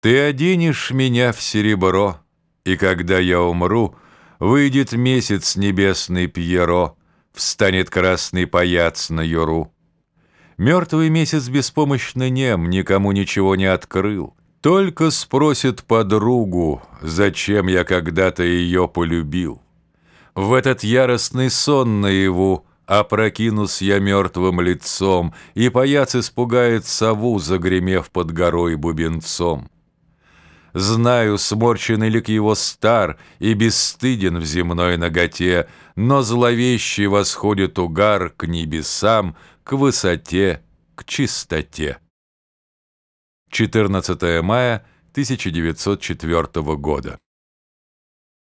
Ты оденешь меня в серебро, И когда я умру, Выйдет месяц небесный Пьеро, Встанет красный паяц на юру. Мертвый месяц беспомощно нем, Никому ничего не открыл. Только спросит подругу, Зачем я когда-то ее полюбил. В этот яростный сон наяву Опрокинусь я мертвым лицом, И паяц испугает сову, Загремев под горой бубенцом. Знаю, сморченный лик его стар И бесстыден в земной ноготе, Но зловещий восходит угар К небесам, к высоте, к чистоте. 14 мая 1904 года.